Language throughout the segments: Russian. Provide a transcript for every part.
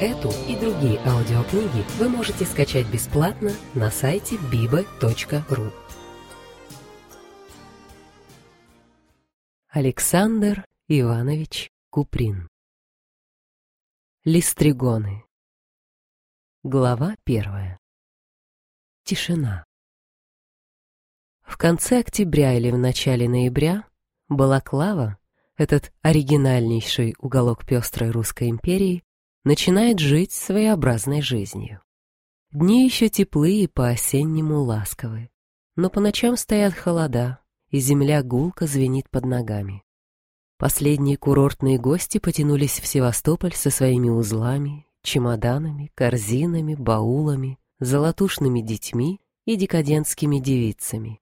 Эту и другие аудиокниги вы можете скачать бесплатно на сайте biba.ru. Александр Иванович Куприн. Листригоны. Глава первая. Тишина. В конце октября или в начале ноября Балаклава, этот оригинальнейший уголок пестрой русской империи, начинает жить своеобразной жизнью. Дни еще теплые и по-осеннему ласковые, но по ночам стоят холода, и земля гулко звенит под ногами. Последние курортные гости потянулись в Севастополь со своими узлами, чемоданами, корзинами, баулами, золотушными детьми и декадентскими девицами.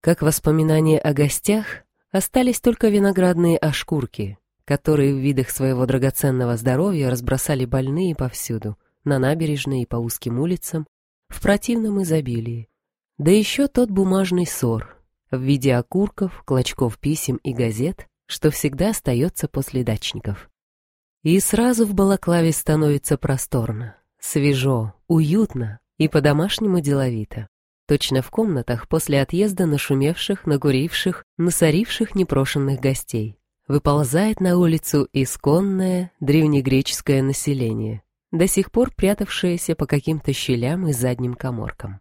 Как воспоминание о гостях, остались только виноградные ошкурки, которые в видах своего драгоценного здоровья разбросали больные повсюду, на набережной и по узким улицам, в противном изобилии. Да еще тот бумажный ссор в виде окурков, клочков писем и газет, что всегда остается после дачников. И сразу в балаклаве становится просторно, свежо, уютно и по-домашнему деловито. Точно в комнатах после отъезда нашумевших, нагуривших, насоривших непрошенных гостей. Выползает на улицу исконное древнегреческое население, до сих пор прятавшееся по каким-то щелям и задним коморкам.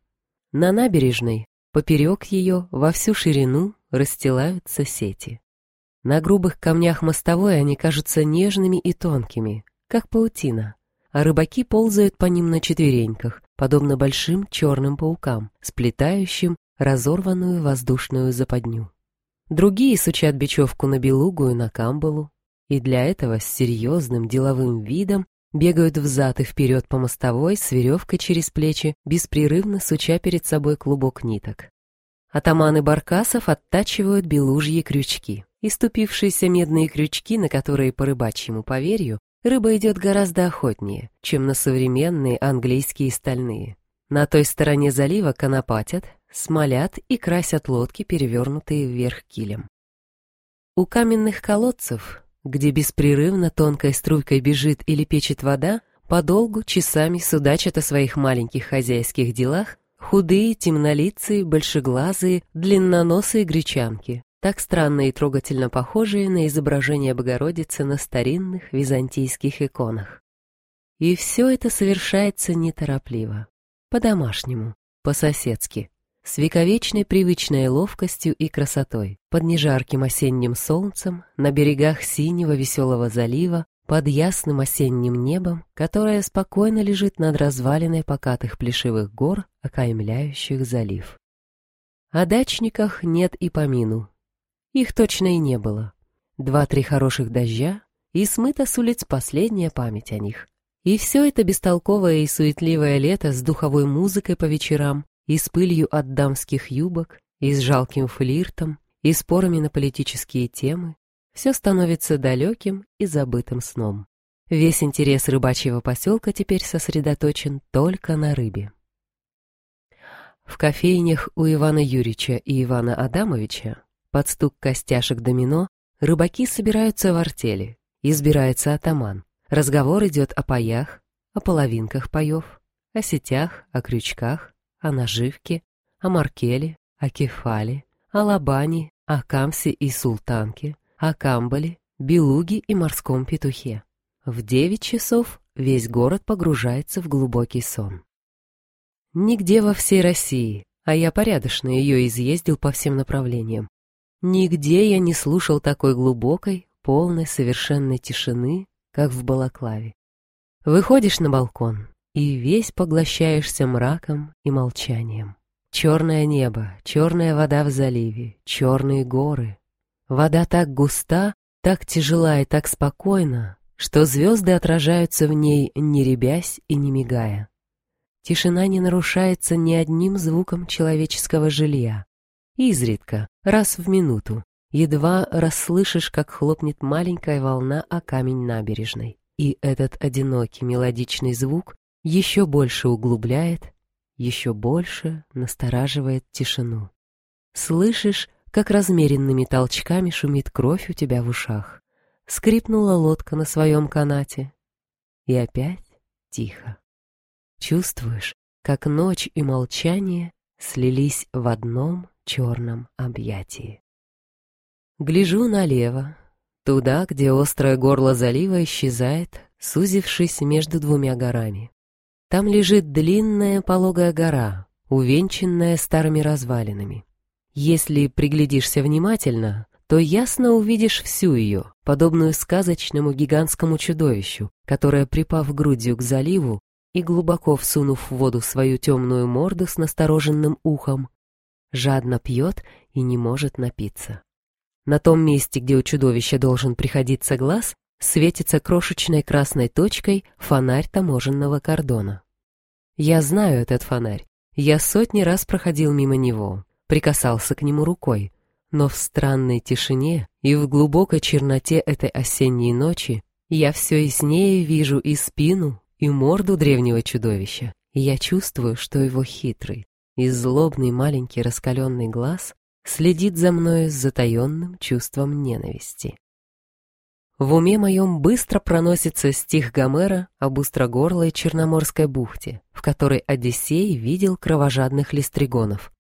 На набережной, поперек ее, во всю ширину, расстилаются сети. На грубых камнях мостовой они кажутся нежными и тонкими, как паутина, а рыбаки ползают по ним на четвереньках, подобно большим черным паукам, сплетающим разорванную воздушную западню. Другие сучат бечевку на белугу и на камбалу, и для этого с серьезным деловым видом бегают взад и вперед по мостовой с веревкой через плечи, беспрерывно суча перед собой клубок ниток. Атаманы баркасов оттачивают белужьи крючки. Иступившиеся медные крючки, на которые по рыбачьему поверью рыба идет гораздо охотнее, чем на современные английские стальные. На той стороне залива конопатят, смолят и красят лодки, перевернутые вверх килем. У каменных колодцев, где беспрерывно тонкой струйкой бежит или печет вода, подолгу часами судачат о своих маленьких хозяйских делах худые, темнолицые, большеглазые, длинноносые гречанки, так странно и трогательно похожие на изображение Богородицы на старинных византийских иконах. И все это совершается неторопливо, по-домашнему, по-соседски, с вековечной привычной ловкостью и красотой, под нежарким осенним солнцем, на берегах синего веселого залива, под ясным осенним небом, которое спокойно лежит над развалиной покатых плешивых гор, окаймляющих залив. О дачниках нет и помину, их точно и не было. Два-три хороших дождя, и смыта с улиц последняя память о них. И все это бестолковое и суетливое лето с духовой музыкой по вечерам, и с пылью от дамских юбок, и с жалким флиртом, и спорами на политические темы, все становится далеким и забытым сном. Весь интерес рыбачьего поселка теперь сосредоточен только на рыбе. В кофейнях у Ивана Юрьевича и Ивана Адамовича под стук костяшек домино рыбаки собираются в артели. Избирается атаман. Разговор идет о паях, о половинках паев, о сетях, о крючках, о наживке, о маркеле, о кефале, о лабане, о камсе и султанке, о камбале, белуге и морском петухе. В девять часов весь город погружается в глубокий сон. Нигде во всей России, а я порядочно ее изъездил по всем направлениям, Нигде я не слушал такой глубокой, полной, совершенной тишины, как в Балаклаве. Выходишь на балкон и весь поглощаешься мраком и молчанием. Черное небо, черная вода в заливе, черные горы. Вода так густа, так тяжела и так спокойна, что звезды отражаются в ней, не ребясь и не мигая. Тишина не нарушается ни одним звуком человеческого жилья. Изредка, раз в минуту, едва расслышишь, как хлопнет маленькая волна о камень набережной. И этот одинокий мелодичный звук еще больше углубляет, еще больше настораживает тишину. Слышишь, как размеренными толчками шумит кровь у тебя в ушах. Скрипнула лодка на своем канате. И опять тихо. Чувствуешь, как ночь и молчание слились в одном черном объятии. Гляжу налево, туда, где острое горло залива исчезает, сузившись между двумя горами. Там лежит длинная пологая гора, увенчанная старыми развалинами. Если приглядишься внимательно, то ясно увидишь всю ее, подобную сказочному гигантскому чудовищу, которое, припав грудью к заливу и глубоко всунув в воду свою темную морду с настороженным ухом, жадно пьет и не может напиться. На том месте, где у чудовища должен приходиться глаз, светится крошечной красной точкой фонарь таможенного кордона. Я знаю этот фонарь. Я сотни раз проходил мимо него, прикасался к нему рукой, но в странной тишине и в глубокой черноте этой осенней ночи я все яснее вижу и спину, и морду древнего чудовища, я чувствую, что его хитрый и злобный маленький раскаленный глаз следит за мною с затаенным чувством ненависти. В уме моем быстро проносится стих Гомера об устрогорлой Черноморской бухте, в которой Одиссей видел кровожадных листригонов.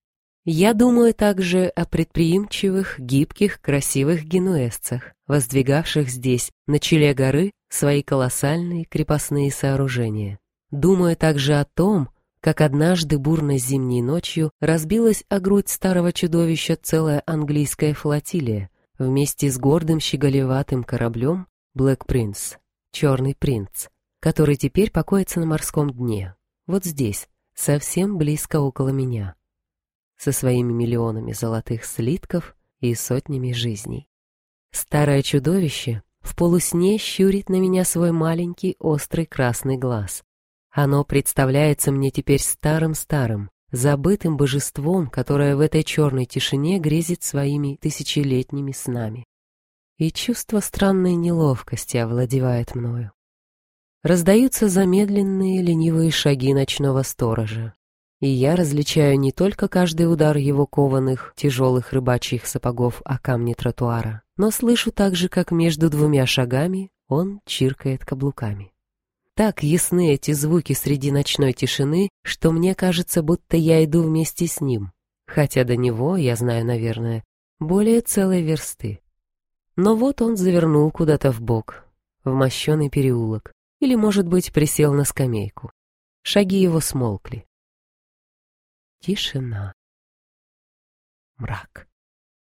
Я думаю также о предприимчивых, гибких, красивых генуэзцах, воздвигавших здесь, на челе горы, свои колоссальные крепостные сооружения. Думаю также о том, как однажды бурной зимней ночью разбилась о грудь старого чудовища целая английская флотилия, вместе с гордым щеголеватым кораблем Блэк Принц, Черный принц, который теперь покоится на морском дне, вот здесь, совсем близко около меня, со своими миллионами золотых слитков и сотнями жизней. Старое чудовище в полусне щурит на меня свой маленький острый красный глаз. Оно представляется мне теперь старым-старым, забытым божеством, которое в этой черной тишине грезит своими тысячелетними снами. И чувство странной неловкости овладевает мною. Раздаются замедленные ленивые шаги ночного сторожа, и я различаю не только каждый удар его кованых, тяжелых рыбачьих сапогов о камни тротуара, но слышу также, как между двумя шагами он чиркает каблуками. Так ясны эти звуки среди ночной тишины, что мне кажется, будто я иду вместе с ним, хотя до него, я знаю, наверное, более целой версты. Но вот он завернул куда-то в бок, в мощеный переулок, или, может быть, присел на скамейку. Шаги его смолкли. Тишина. Мрак.